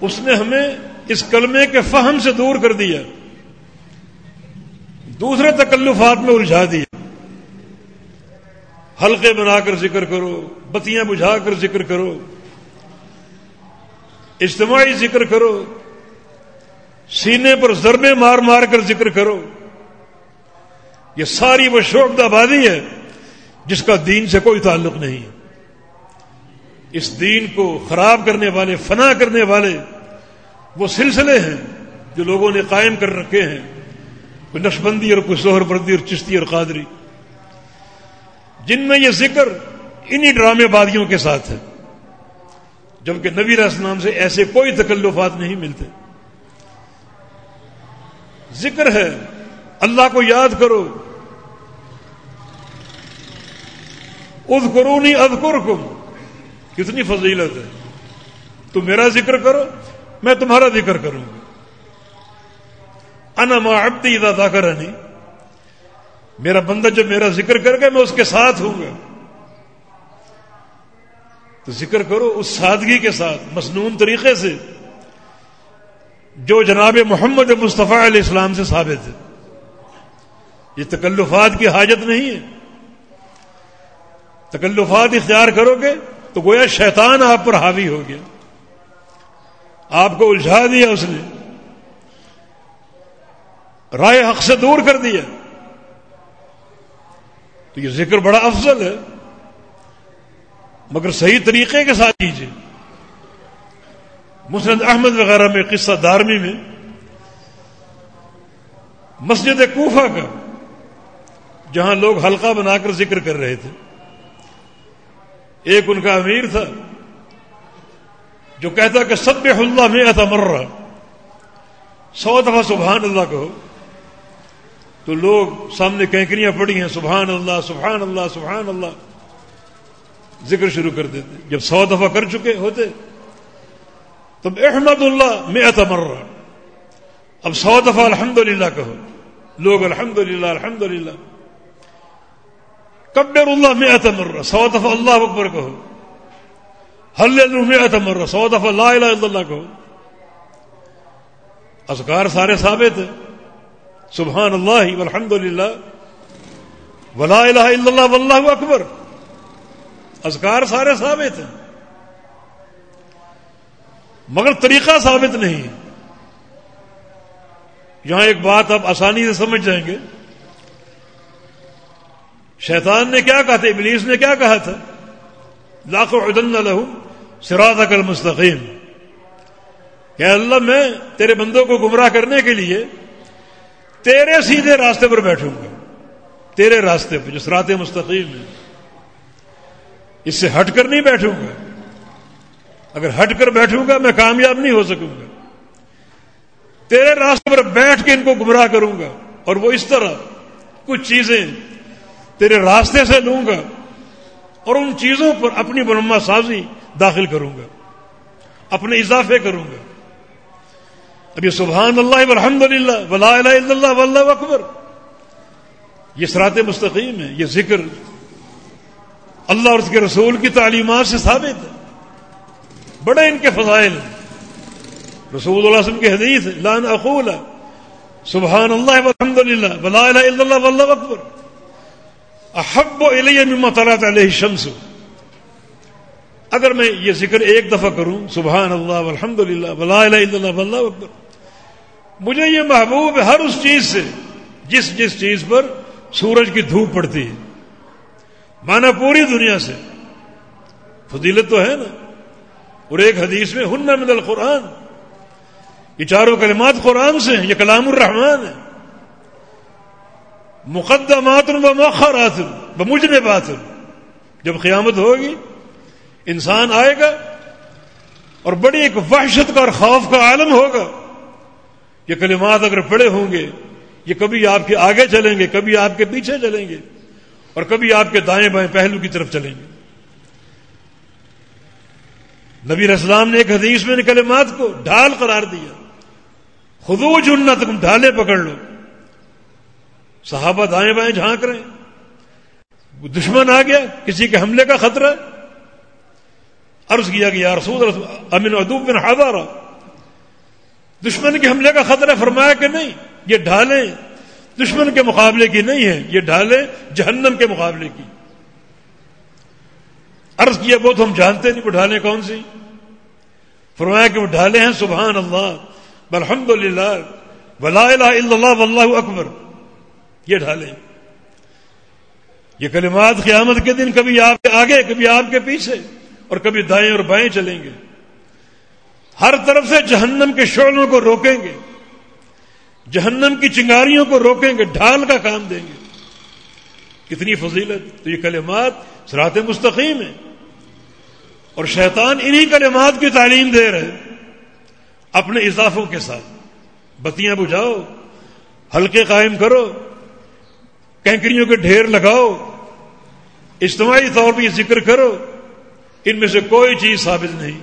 اس نے ہمیں اس کلمے کے فہم سے دور کر دیا۔ دوسرے تکلفات میں الجھا دیا۔ حلقے بنا کر ذکر کرو، بتیاں بجھا کر ذکر کرو۔ اجتماعی ذکر کرو۔ سینے پر ضربے مار مار کر ذکر کرو۔ یہ ساری وہ شوق آبادی ہے جس کا دین سے کوئی تعلق نہیں۔ اس دین کو خراب کرنے والے، فنا کرنے والے وہ سلسلے ہیں جو لوگوں نے قائم کر رکھے ہیں۔ کوئی نقشبندی اور کوئی سوہر بردی اور چشتی اور قادری۔ جن میں یہ ذکر انہی ڈرامے بازیوں کے ساتھ ہے۔ جبکہ نبی اسلام سے ایسے کوئی تکلفات نہیں ملتے۔ ذکر ہے۔ اللہ کو یاد کرو۔ اد کرو نہیں ادکر کم کتنی فضیلت ہے۔ تم میرا ذکر کرو، میں تمہارا ذکر کروں۔ گا انا ما عبدی ادا میرا بندہ جب میرا ذکر کر گا میں اس کے ساتھ ہوں گا۔ تو ذکر کرو اس سادگی کے ساتھ، مصنون طریقے سے۔ جو جناب محمد مصطفیٰ علیہ السلام سے ثابت ہے۔ یہ تکلفات کی حاجت نہیں ہے۔ تکلفات اختیار کرو گے تو گویا شیطان آپ پر حاوی ہو گیا۔ آپ کو الجھا دیا اس نے۔ رائے حق سے دور کر دیا۔ تو یہ ذکر بڑا افضل ہے۔ مگر صحیح طریقے کے ساتھ کیجیے مسند احمد وغیرہ میں، قصہ دارمی میں، مسجد کوفہ کا، جہاں لوگ حلقہ بنا کر ذکر کر رہے تھے۔ ایک ان کا امیر تھا، جو کہتا کہ سب اللہ میں اتمر سو دفعہ سبحان اللہ کہو۔ تو لوگ سامنے کینکریاں پڑی ہیں، سبحان اللہ سبحان اللہ سبحان اللہ، ذکر شروع کر دیتے۔ جب سو دفعہ کر چکے ہوتے تب احمد اللہ میں اتمر اب سو دفعہ الحمد للہ کہو۔ لوگ الحمد للہ الحمد للہ کبر اللہ میں اتمر سو دفعہ اللہ اکبر کہو۔ حل میں اتمر سو دفعہ لا الہ الا اللہ کہو۔ اذکار سارے ثابت ہیں۔ سبحان اللہ والحمد للہ ولا الہ الا اللہ واللہ اکبر۔ اذکار سارے ثابت ہیں۔ مگر طریقہ ثابت نہیں۔ یہاں ایک بات آپ آسانی سے سمجھ جائیں گے۔ شیطان نے کیا کہا تھا؟ ابلیس نے کیا کہا تھا؟ لاکھوں عدن لہو سراط کل مستقیم کہ اللہ، میں تیرے بندوں کو گمراہ کرنے کے لیے تیرے سیدھے راستے پر بیٹھوں گا۔ تیرے راستے پہ جو سرات مستقیم ہے۔ اس سے ہٹ کر نہیں بیٹھوں گا۔ اگر ہٹ کر بیٹھوں گا، میں کامیاب نہیں ہو سکوں گا۔ تیرے راستے پر بیٹھ کے ان کو گمراہ کروں گا اور وہ اس طرح کچھ چیزیں تیرے راستے سے لوں گا اور ان چیزوں پر اپنی برما سازی داخل کروں گا، اپنے اضافے کروں گا۔ اب یہ سبحان اللہ الحمد للہ ولا اللہ ولہ اکبر۔ یہ سرات مستقیم ہے، یہ ذکر اللہ اور اس کے رسول کی تعلیمات سے ثابت ہے۔ بڑے ان کے فضائل۔ رسول اللہ وسلم کی حدیث لان اقول سبحان اللہ الحمد للہ ولا الہ الا اللہ، واللہ اکبر۔ احب الی مما طلعت علیہ الشمس۔ اگر میں یہ ذکر ایک دفعہ کروں سبحان اللہ والحمد للہ ولا الہ الا اللہ، واللہ اکبر۔ مجھے یہ محبوب ہے ہر اس چیز سے، جس جس چیز پر سورج کی دھوپ پڑتی ہے۔ مانا پوری دنیا سے۔ فضیلت تو ہے نا۔ اور ایک حدیث میں ہن من القرآن۔ یہ چاروں کلمات قرآن سے ہیں، یہ کلام الرحمان ہے۔ مقدمات و مؤخرات و مجربات جب قیامت ہوگی، انسان آئے گا اور بڑی ایک وحشت کا اور خوف کا عالم ہوگا۔ یہ کلمات اگر پڑے ہوں گے، یہ کبھی آپ کے آگے چلیں گے، کبھی آپ کے پیچھے چلیں گے اور کبھی آپ کے دائیں بائیں پہلو کی طرف چلیں گے۔ نبی اسلام نے ایک حدیث میں کلمات کو ڈھال قرار دیا۔ خدو جنت تم ڈھالے پکڑ لو۔ صحابہ دائیں بائیں جھانک رہے ہیں۔ دشمن آ گیا، کسی کے حملے کا خطرہ۔ عرض کیا کہ رسول امین ادوب بن ہزارہ دشمن کے حملے کا خطرہ فرمایا کہ نہیں، یہ ڈھالیں۔ دشمن کے مقابلے کی نہیں ہے، یہ ڈھالیں جہنم کے مقابلے کی۔ عرض کیا وہ تو ہم جانتے نہیں، وہ ڈھالیں کون سی؟ فرمایا کہ وہ ڈھالے ہیں، سبحان اللہ الحمد للہ ولا الہ الا اللہ، واللہ اکبر۔ یہ ڈھالیں۔ یہ کلمات قیامت کے دن کبھی آپ کے آگے، کبھی آپ کے پیچھے، اور کبھی دائیں اور بائیں چلیں گے۔ ہر طرف سے جہنم کے شعلوں کو روکیں گے۔ جہنم کی چنگاریوں کو روکیں گے، ڈھال کا کام دیں گے۔ کتنی فضیلت۔ تو یہ کلمات سرات مستقیم ہیں۔ اور شیطان انہی کلمات کی تعلیم دے رہے اپنے اضافوں کے ساتھ۔ بتیاں بجھاؤ۔ ہلکے قائم کرو۔ کینکریوں کے ڈھیر لگاؤ۔ اجتماعی طور پہ یہ ذکر کرو۔ ان میں سے کوئی چیز ثابت نہیں۔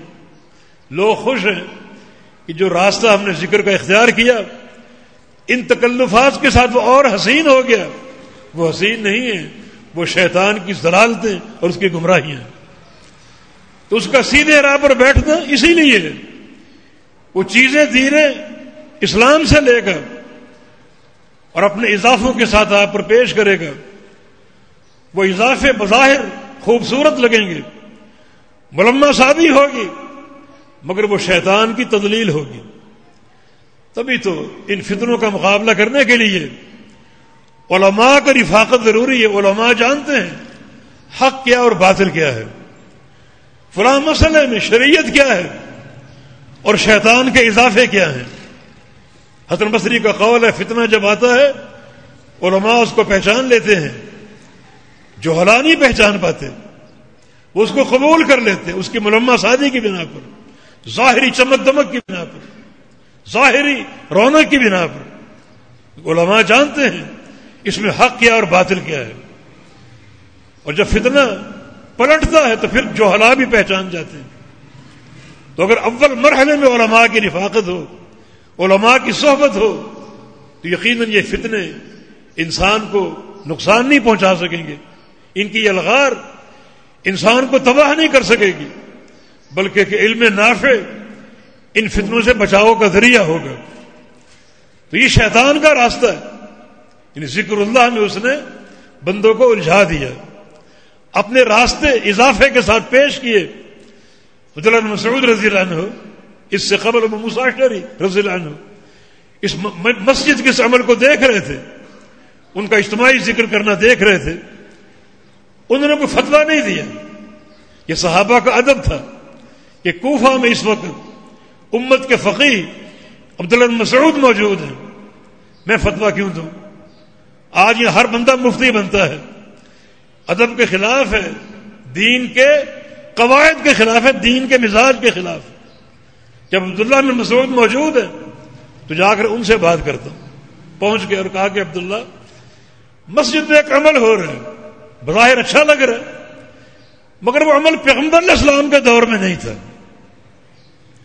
لوگ خوش ہیں کہ جو راستہ ہم نے ذکر کا اختیار کیا، ان تکلفات کے ساتھ وہ اور حسین ہو گیا۔ وہ حسین نہیں ہے وہ شیطان کی ضلالتیں اور اس کی گمراہیاں۔ تو اس کا سیدھے راہ پر بیٹھنا اسی لیے وہ چیزیں دھیرے اسلام سے لے کر اور اپنے اضافوں کے ساتھ آپ پر پیش کرے گا۔ وہ اضافے بظاہر خوبصورت لگیں گے۔ ملما شادی ہوگی، مگر وہ شیطان کی تدلیل ہوگی۔ تبھی تو ان فتنوں کا مقابلہ کرنے کے لیے علماء کا رفاقت ضروری ہے۔ علماء جانتے ہیں حق کیا اور باطل کیا ہے۔ فلاں مسئلے میں شریعت کیا ہے اور شیطان کے اضافے کیا ہیں؟ حسن بصری کا قول ہے، فتنہ جب آتا ہے، علماء اس کو پہچان لیتے ہیں، جو حلا نہیں پہچان پاتے، وہ اس کو قبول کر لیتے، اس کی ملما شادی کی بنا پر، ظاہری چمک دمک کی بنا پر، ظاہری رونق کی بنا پر۔ علماء جانتے ہیں، اس میں حق کیا اور باطل کیا ہے۔ اور جب فتنہ پلٹتا ہے تو پھر جو حلا بھی پہچان جاتے ہیں۔ تو اگر اول مرحلے میں علماء کی رفاقت ہو، علماء کی صحبت ہو، تو یقیناً یہ فتنے انسان کو نقصان نہیں پہنچا سکیں گے۔ ان کی الغار انسان کو تباہ نہیں کر سکے گی، بلکہ کہ علم نافع ان فتنوں سے بچاؤ کا ذریعہ ہوگا۔ تو یہ شیطان کا راستہ ہے۔ یعنی ذکر اللہ میں اس نے بندوں کو الجھا دیا۔ اپنے راستے اضافے کے ساتھ پیش کیے۔ مسعود رضی اللہ عنہ، اس سے قبل مساشری رضی اللہ عنہ، اس مسجد کے اس عمل کو دیکھ رہے تھے۔ ان کا اجتماعی ذکر کرنا دیکھ رہے تھے۔ انہوں نے کوئی فتوا نہیں دیا۔ یہ صحابہ کا ادب تھا کہ کوفہ میں اس وقت امت کے فقی عبداللہ مسعود موجود ہیں۔ میں فتوا کیوں دوں؟ آج یہ ہر بندہ مفتی بنتا ہے۔ ادب کے خلاف ہے، دین کے قواعد کے خلاف ہے، دین کے مزاج کے خلاف ہے۔ جب عبداللہ میں مسعود موجود ہے، تو جا کر ان سے بات کرتا ہوں۔ پہنچ کے اور کہا کہ عبداللہ، مسجد میں ایک عمل ہو رہا ہے، بظاہر اچھا لگ رہا ہے، مگر وہ عمل پیغمبر اسلام کے دور میں نہیں تھا۔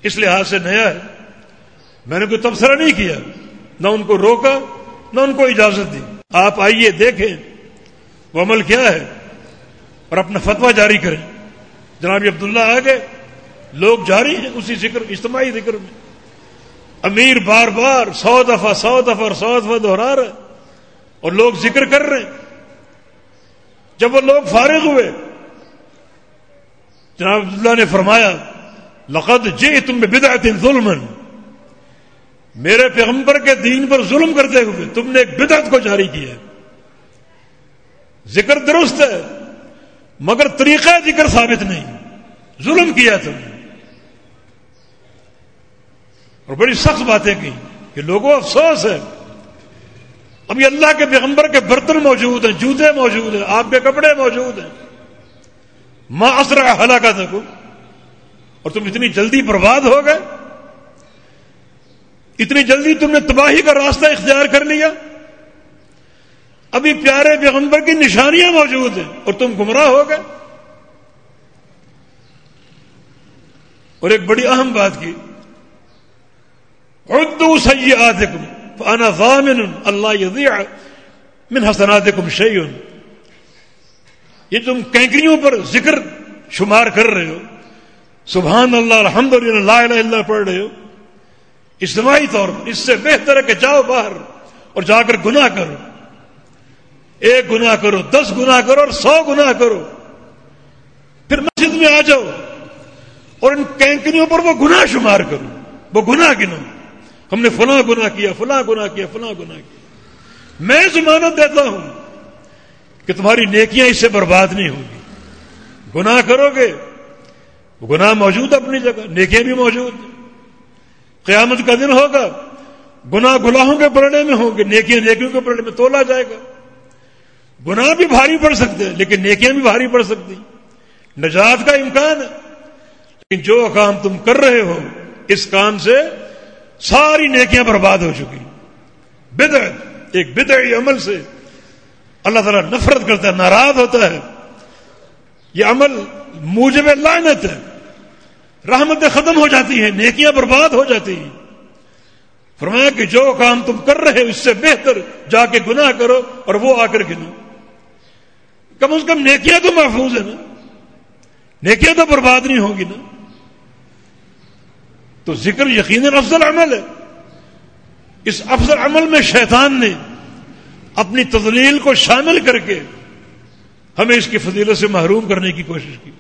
اس لحاظ سے نیا ہے۔ میں نے کوئی تبصرہ نہیں کیا، نہ ان کو روکا، نہ ان کو اجازت دی۔ آپ آئیے، دیکھیں۔ وہ عمل کیا ہے اور اپنا فتوا جاری کریں۔ جناب عبداللہ آ گئے، لوگ جاری ہیں اسی ذکر، اجتماعی ذکر میں۔ امیر بار بار سو دفعہ سو دفعہ اور سو دفعہ دوہرا رہے اور لوگ ذکر کر رہے جب وہ لوگ فارغ ہوئے، جناب عبداللہ نے فرمایا، لقد جی تم بدعت ظلم میرے پیغمبر کے دین پر ظلم کرتے ہوئے تم نے ایک بدعت کو جاری کیا ذکر درست ہے، مگر طریقہ ذکر ثابت نہیں۔ ظلم کیا تم نے۔ اور بڑی سخت باتیں کی کہ لوگوں افسوس ہے۔ ابھی اللہ کے پیغمبر کے برتن موجود ہیں، جوتے موجود ہیں، آپ کے کپڑے موجود ہیں۔ ماں اثر ہلاکت کو اور تم اتنی جلدی برباد ہو گئے۔ اتنی جلدی تم نے تباہی کا راستہ اختیار کر لیا۔ ابھی پیارے پیغمبر کی نشانیاں موجود ہیں اور تم گمراہ ہو گئے۔ اور ایک بڑی اہم بات کی۔ اردو سیاحت انا ضامن اللہ یضیع من حسناتکم شیئن۔ یہ تم کینکریوں پر ذکر شمار کر رہے ہو۔ سبحان اللہ الحمد للہ لا الہ الا پڑھ رہے ہو۔ اجتماعی طور پر اس سے بہتر ہے کہ جاؤ باہر اور جا کر گناہ کرو۔ ایک گناہ کرو، دس گناہ کرو اور سو گناہ کرو۔ پھر مسجد میں آ جاؤ اور ان کینکریوں پر وہ گناہ شمار کرو، وہ گناہ گنو۔ ہم نے فلاں گناہ کیا، فلاں گناہ کیا، فلاں گناہ کیا۔ میں ضمانت دیتا ہوں کہ تمہاری نیکیاں اس سے برباد نہیں ہوں گی گناہ کرو گے، گناہ موجود اپنی جگہ، نیکیاں بھی موجود قیامت کا دن ہوگا، گناہ گناہوں کے پڑنے میں ہوں گے، نیکیاں نیکیوں کے پڑنے میں تولا جائے گا۔ گناہ بھی بھاری پڑ سکتے ہیں، لیکن نیکیاں بھی بھاری پڑ سکتی نجات کا امکان ہے۔ لیکن جو کام تم کر رہے ہو، اس کام سے ساری نیکیاں برباد ہو چکی بدعت، ایک بدعی عمل سے اللہ تعالیٰ نفرت کرتا ہے، ناراض ہوتا ہے۔ یہ عمل موجب لعنت ہے۔ رحمتیں ختم ہو جاتی ہیں، نیکیاں برباد ہو جاتی ہیں۔ فرمایا کہ جو کام تم کر رہے ہو، اس سے بہتر جا کے گناہ کرو اور وہ آ کر گنو۔ کم از کم نیکیاں تو محفوظ ہے نا۔ نیکیاں تو برباد نہیں ہوگی نا۔ تو ذکر یقیناً افضل عمل ہے۔ اس افضل عمل میں شیطان نے اپنی تدلیل کو شامل کر کے ہمیں اس کی فضیلت سے محروم کرنے کی کوشش کی۔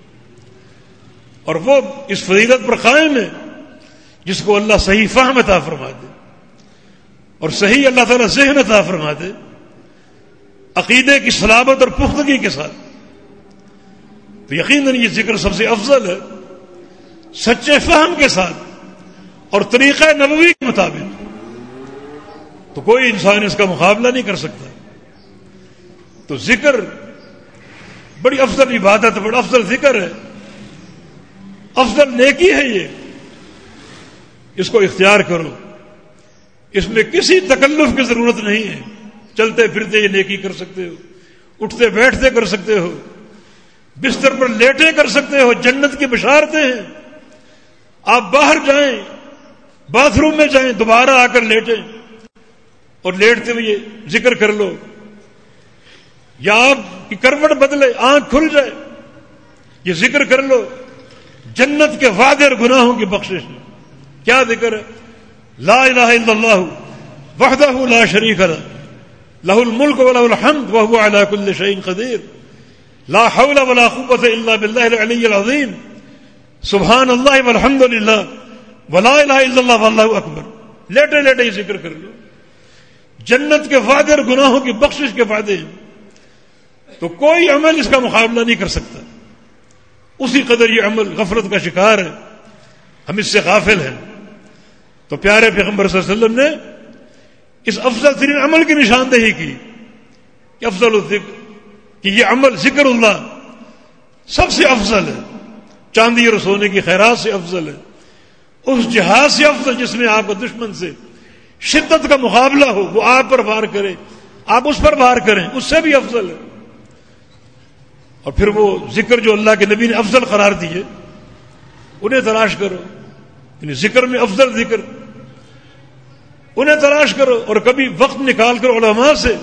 اور وہ اس فضیلت پر قائم ہے جس کو اللہ صحیح فہم عطا فرما دے اور صحیح اللہ تعالیٰ ذہن عطا فرما دے عقیدے کی سلامت اور پختگی کے ساتھ۔ تو یقیناً یہ ذکر سب سے افضل ہے، سچے فہم کے ساتھ اور طریقہ نبوی کے مطابق۔ تو کوئی انسان اس کا مقابلہ نہیں کر سکتا۔ تو ذکر بڑی افضل عبادت، بڑا افضل ذکر ہے۔ افضل نیکی ہے یہ۔ اس کو اختیار کرو۔ اس میں کسی تکلف کی ضرورت نہیں ہے۔ چلتے پھرتے یہ نیکی کر سکتے ہو، اٹھتے بیٹھتے کر سکتے ہو، بستر پر لیٹے کر سکتے ہو، جنت کی بشارتیں ہیں۔ آپ باہر جائیں، باتھ روم میں جائیں، دوبارہ آ کر لیٹیں اور لیٹتے ہوئے ذکر کر لو۔ یا آپ کی کروٹ بدلے، آنکھ کھل جائے، یہ ذکر کر لو۔ جنت کے وعدے اور گناہوں کی بخشش۔ کیا ذکر ہے؟ لا الہ الا اللہ، وحدہ لا شریک لہ الملک وله الحمد وهو على كل شيء قدیر لا حول ولا قوة الا بالله العلي العظيم. سبحان الله والحمد لله. ولا الہ الا اللہ واللہ اکبر لیٹے لیٹے ذکر کر لو. جنت کے وعدے اور گناہوں کی بخشش کے فائدے. ہیں تو کوئی عمل اس کا مقابلہ نہیں کر سکتا. اسی قدر یہ عمل غفلت کا شکار ہے. ہم اس سے غافل ہیں. تو پیارے پیغمبر صلی اللہ علیہ وسلم نے اس افضل ترین عمل کی نشاندہی کی کہ افضل الذکر، کہ یہ عمل ذکر اللہ سب سے افضل ہے۔ چاندی اور سونے کی خیرات سے افضل ہے۔ اس جہاز سے افضل جس میں آپ کو دشمن سے شدت کا مقابلہ ہو، وہ آپ پر وار کرے۔ آپ اس پر وار کریں، اس سے بھی افضل ہے۔ اور پھر وہ ذکر جو اللہ کے نبی نے افضل قرار دیے انہیں تلاش کرو۔ یعنی ذکر میں افضل ذکر۔ انہیں تلاش کرو اور کبھی وقت نکال کر علماء سے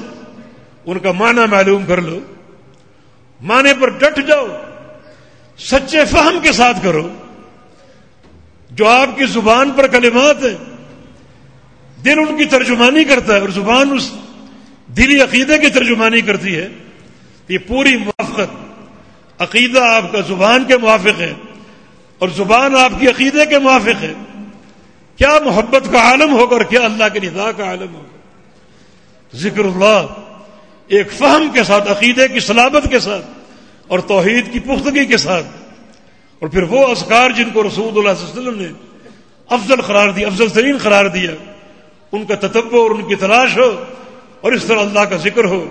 ان کا معنی معلوم کر لو۔ معنی پر ڈٹ جاؤ۔ سچے فہم کے ساتھ کرو۔ جو آپ کی زبان پر کلمات ہیں، دل ان کی ترجمانی کرتا ہے اور زبان اس دلی عقیدے کی ترجمانی کرتی ہے۔ یہ پوری موافقت۔ عقیدہ آپ کا زبان کے موافق ہے اور زبان آپ کی عقیدے کے موافق ہے۔ کیا محبت کا عالم ہوگا اور کیا اللہ کے ندا کا عالم ہوگا؟ ذکر اللہ، ایک فہم کے ساتھ، عقیدے کی سلامت کے ساتھ اور توحید کی پختگی کے ساتھ۔ اور پھر وہ اذکار جن کو رسول اللہ صلی اللہ علیہ وسلم نے افضل قرار دیا افضل ترین قرار دیا، ان کا تتب اور ان کی تلاش ہو اور اس طرح اللہ کا ذکر ہو۔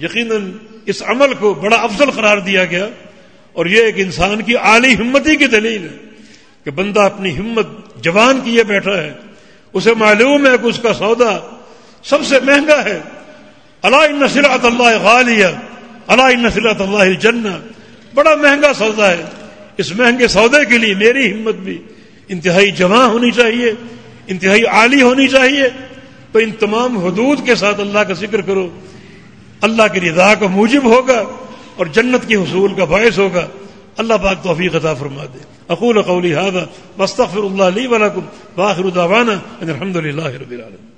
یقیناً اس عمل کو بڑا افضل قرار دیا گیا۔ اور یہ ایک انسان کی اعلی ہمتی کی دلیل ہے کہ بندہ اپنی ہمت جوان کیے بیٹھا ہے، اسے معلوم ہے کہ اس کا سودا سب سے مہنگا ہے۔ اللہ نصرت اللہ غالیہ اللہ نصرت اللہ جنا۔ بڑا مہنگا سودا ہے۔ اس مہنگے سودے کے لیے میری ہمت بھی انتہائی جمع ہونی چاہیے، انتہائی عالی ہونی چاہیے۔ تو ان تمام حدود کے ساتھ اللہ کا ذکر کرو۔ اللہ کی رضا کا موجب ہوگا اور جنت کی حصول کا باعث ہوگا۔ اللہ پاک توفیق عطا فرما دے۔ اقول قولي هذا واستغفر الله لي ولكم واخر دعوانا ان الحمد لله رب العالمين.